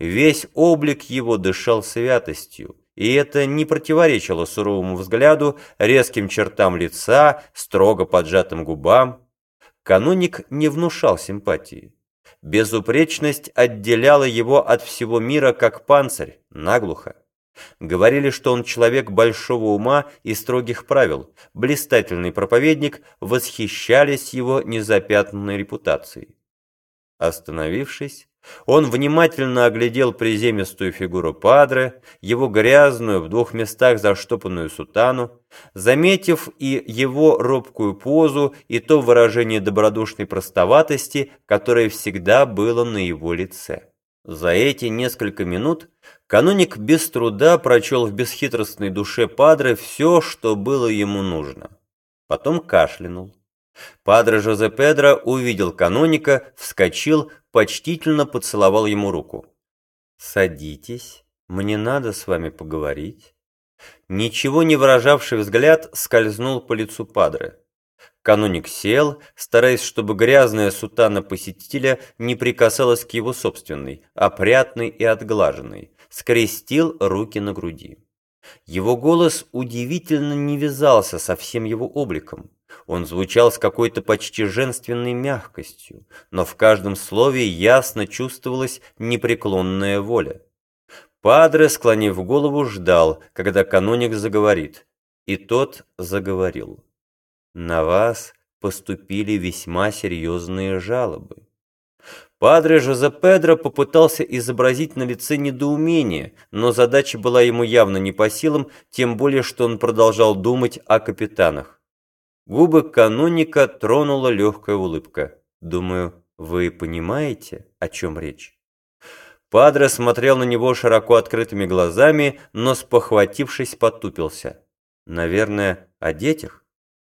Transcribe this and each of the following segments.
Весь облик его дышал святостью, и это не противоречило суровому взгляду, резким чертам лица, строго поджатым губам. Каноник не внушал симпатии. Безупречность отделяла его от всего мира как панцирь, наглухо. Говорили, что он человек большого ума и строгих правил, блистательный проповедник, восхищались его незапятнанной репутацией. Остановившись, он внимательно оглядел приземистую фигуру Падре, его грязную, в двух местах заштопанную сутану, заметив и его робкую позу, и то выражение добродушной простоватости, которое всегда было на его лице. За эти несколько минут каноник без труда прочел в бесхитростной душе Падре все, что было ему нужно. Потом кашлянул. Падре Жозе Педро увидел каноника, вскочил, почтительно поцеловал ему руку. «Садитесь, мне надо с вами поговорить». Ничего не выражавший взгляд скользнул по лицу Падре. Каноник сел, стараясь, чтобы грязная сутана посетителя не прикасалась к его собственной, опрятной и отглаженной, скрестил руки на груди. Его голос удивительно не вязался со всем его обликом. Он звучал с какой-то почти женственной мягкостью, но в каждом слове ясно чувствовалась непреклонная воля. Падре, склонив голову, ждал, когда каноник заговорит. И тот заговорил. «На вас поступили весьма серьезные жалобы. Падре Жозе Педро попытался изобразить на лице недоумение, но задача была ему явно не по силам, тем более, что он продолжал думать о капитанах. Губы каноника тронула легкая улыбка. «Думаю, вы понимаете, о чем речь?» Падре смотрел на него широко открытыми глазами, но, спохватившись, потупился. «Наверное, о детях?»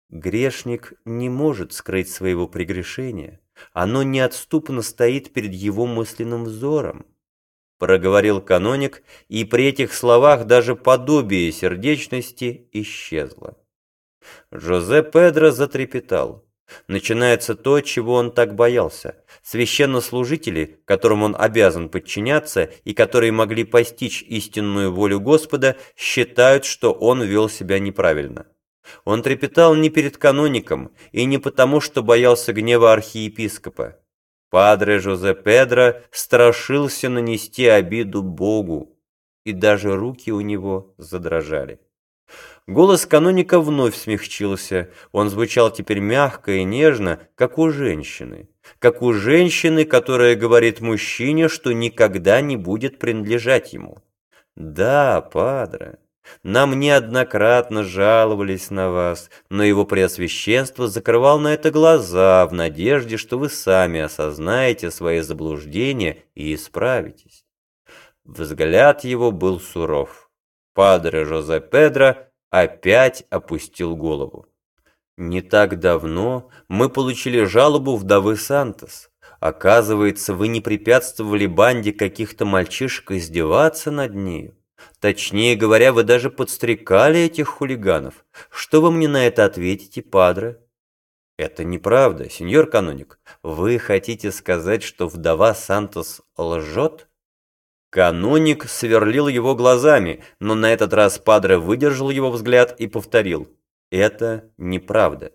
Грешник не может скрыть своего прегрешения. Оно неотступно стоит перед его мысленным взором. Проговорил каноник, и при этих словах даже подобие сердечности исчезло. Жозе Педро затрепетал. Начинается то, чего он так боялся. Священнослужители, которым он обязан подчиняться и которые могли постичь истинную волю Господа, считают, что он вел себя неправильно. Он трепетал не перед каноником и не потому, что боялся гнева архиепископа. Падре Жозе Педро страшился нанести обиду Богу, и даже руки у него задрожали. Голос каноника вновь смягчился. Он звучал теперь мягко и нежно, как у женщины. Как у женщины, которая говорит мужчине, что никогда не будет принадлежать ему. «Да, падре, нам неоднократно жаловались на вас, но его преосвященство закрывал на это глаза в надежде, что вы сами осознаете свои заблуждения и исправитесь». Взгляд его был суров. Падре Жозе Педро опять опустил голову. Не так давно мы получили жалобу вдовы Сантос. Оказывается, вы не препятствовали банде каких-то мальчишек издеваться над нею. Точнее говоря, вы даже подстрекали этих хулиганов. Что вы мне на это ответите, падре? Это неправда, сеньор каноник. Вы хотите сказать, что вдова Сантос лжет? Каноник сверлил его глазами, но на этот раз Падре выдержал его взгляд и повторил. «Это неправда».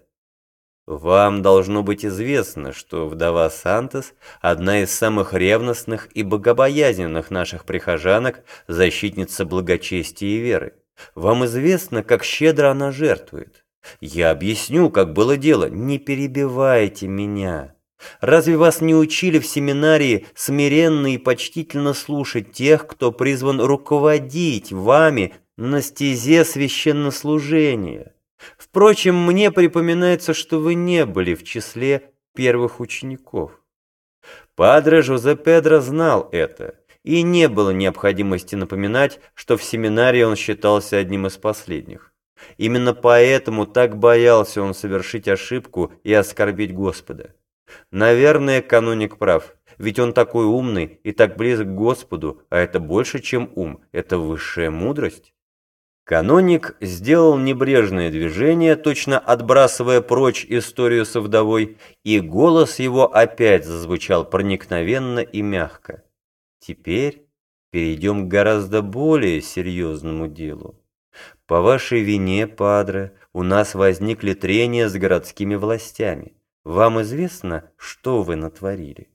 «Вам должно быть известно, что вдова Сантос – одна из самых ревностных и богобоязненных наших прихожанок, защитница благочестия и веры. Вам известно, как щедро она жертвует. Я объясню, как было дело. Не перебивайте меня». Разве вас не учили в семинарии смиренно и почтительно слушать тех, кто призван руководить вами на стезе священнослужения? Впрочем, мне припоминается, что вы не были в числе первых учеников. Падре Жозе Педро знал это, и не было необходимости напоминать, что в семинарии он считался одним из последних. Именно поэтому так боялся он совершить ошибку и оскорбить Господа. Наверное, каноник прав, ведь он такой умный и так близок к Господу, а это больше, чем ум, это высшая мудрость. Каноник сделал небрежное движение, точно отбрасывая прочь историю со вдовой, и голос его опять зазвучал проникновенно и мягко. Теперь перейдем к гораздо более серьезному делу. По вашей вине, падре, у нас возникли трения с городскими властями. Вам известно, что вы натворили?»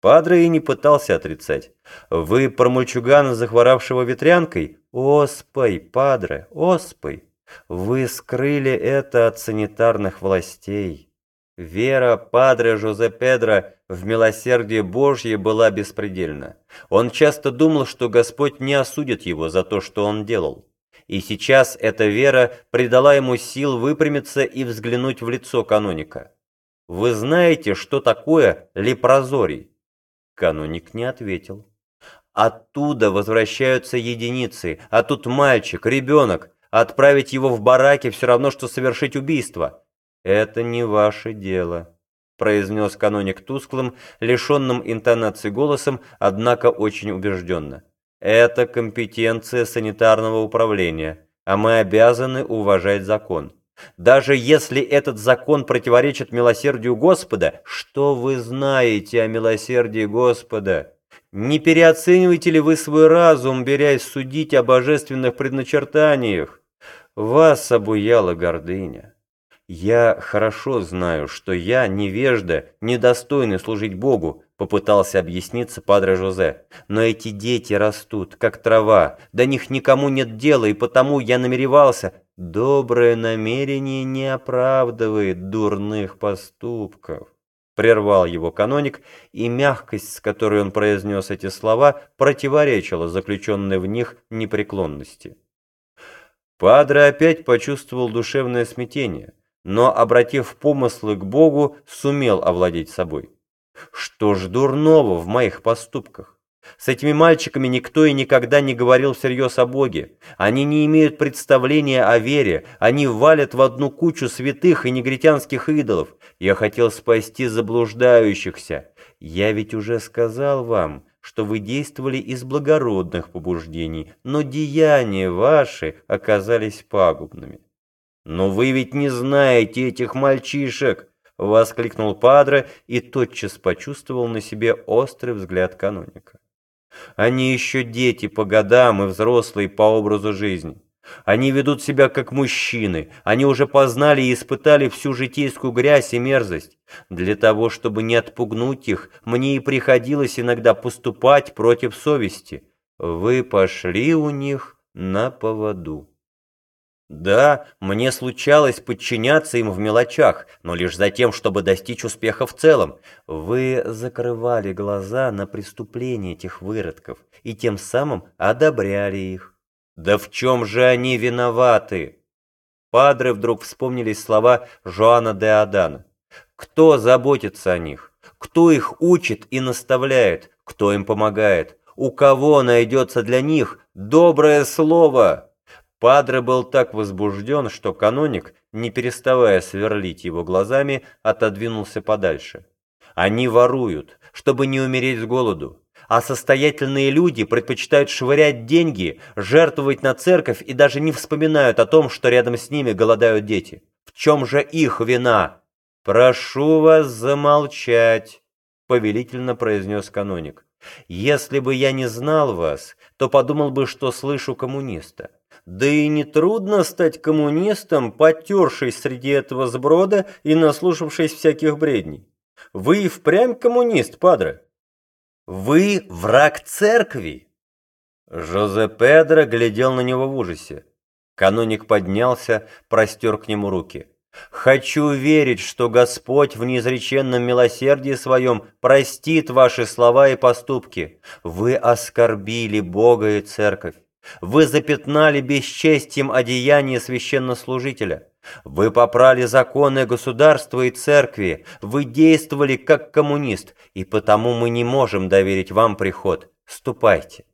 Падре и не пытался отрицать. «Вы про мальчугана, захворавшего ветрянкой? Оспой, падре, оспой! Вы скрыли это от санитарных властей!» Вера Падре Жозе Педро в милосердие Божье была беспредельна. Он часто думал, что Господь не осудит его за то, что он делал. И сейчас эта вера придала ему сил выпрямиться и взглянуть в лицо каноника. «Вы знаете, что такое лепрозорий?» Каноник не ответил. «Оттуда возвращаются единицы, а тут мальчик, ребенок. Отправить его в бараки все равно, что совершить убийство. Это не ваше дело», произнес каноник тусклым, лишенным интонации голосом, однако очень убежденно. «Это компетенция санитарного управления, а мы обязаны уважать закон». Даже если этот закон противоречит милосердию Господа, что вы знаете о милосердии Господа? Не переоцениваете ли вы свой разум, берясь судить о божественных предначертаниях? Вас обуяла гордыня. Я хорошо знаю, что я невежда, недостойный служить Богу, попытался объясниться Падре Жозе. Но эти дети растут, как трава, до них никому нет дела, и потому я намеревался, Доброе намерение не оправдывает дурных поступков. Прервал его каноник, и мягкость, с которой он произнес эти слова, противоречила заключенной в них непреклонности. Падре опять почувствовал душевное смятение, но, обратив помыслы к Богу, сумел овладеть собой. Что ж дурного в моих поступках? С этими мальчиками никто и никогда не говорил всерьез о Боге. Они не имеют представления о вере, они валят в одну кучу святых и негритянских идолов. Я хотел спасти заблуждающихся. Я ведь уже сказал вам, что вы действовали из благородных побуждений, но деяния ваши оказались пагубными. «Но вы ведь не знаете этих мальчишек!» — воскликнул Падре и тотчас почувствовал на себе острый взгляд каноника. Они еще дети по годам и взрослые по образу жизни. Они ведут себя как мужчины, они уже познали и испытали всю житейскую грязь и мерзость. Для того, чтобы не отпугнуть их, мне и приходилось иногда поступать против совести. Вы пошли у них на поводу. Да, мне случалось подчиняться им в мелочах, но лишь за тем, чтобы достичь успеха в целом. Вы закрывали глаза на преступления этих выродков и тем самым одобряли их. Да в чем же они виноваты? Падре вдруг вспомнились слова Жоана де Адана. Кто заботится о них? Кто их учит и наставляет? Кто им помогает? У кого найдется для них доброе слово? Падре был так возбужден, что каноник, не переставая сверлить его глазами, отодвинулся подальше. Они воруют, чтобы не умереть с голоду. А состоятельные люди предпочитают швырять деньги, жертвовать на церковь и даже не вспоминают о том, что рядом с ними голодают дети. В чем же их вина? «Прошу вас замолчать», — повелительно произнес каноник. «Если бы я не знал вас, то подумал бы, что слышу коммуниста. Да и нетрудно стать коммунистом, потершись среди этого сброда и наслушавшись всяких бредней. Вы и впрямь коммунист, падре. Вы враг церкви. Жозе Педро глядел на него в ужасе. Каноник поднялся, простер к нему руки. «Хочу верить, что Господь в неизреченном милосердии своем простит ваши слова и поступки. Вы оскорбили Бога и Церковь. Вы запятнали бесчестием одеяние священнослужителя. Вы попрали законы государства и церкви. Вы действовали как коммунист, и потому мы не можем доверить вам приход. Ступайте.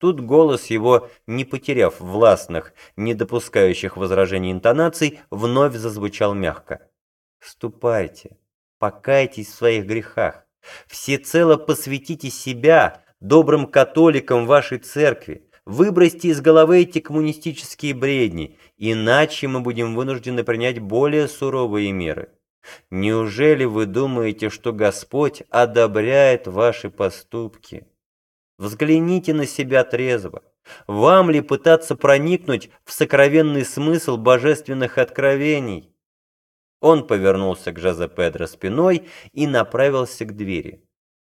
Тут голос его, не потеряв властных, не допускающих возражений интонаций, вновь зазвучал мягко. «Ступайте, покайтесь в своих грехах, всецело посвятите себя добрым католикам вашей церкви, Выбросьте из головы эти коммунистические бредни, иначе мы будем вынуждены принять более суровые меры. Неужели вы думаете, что Господь одобряет ваши поступки? Взгляните на себя трезво. Вам ли пытаться проникнуть в сокровенный смысл божественных откровений? Он повернулся к Жозе Педро спиной и направился к двери.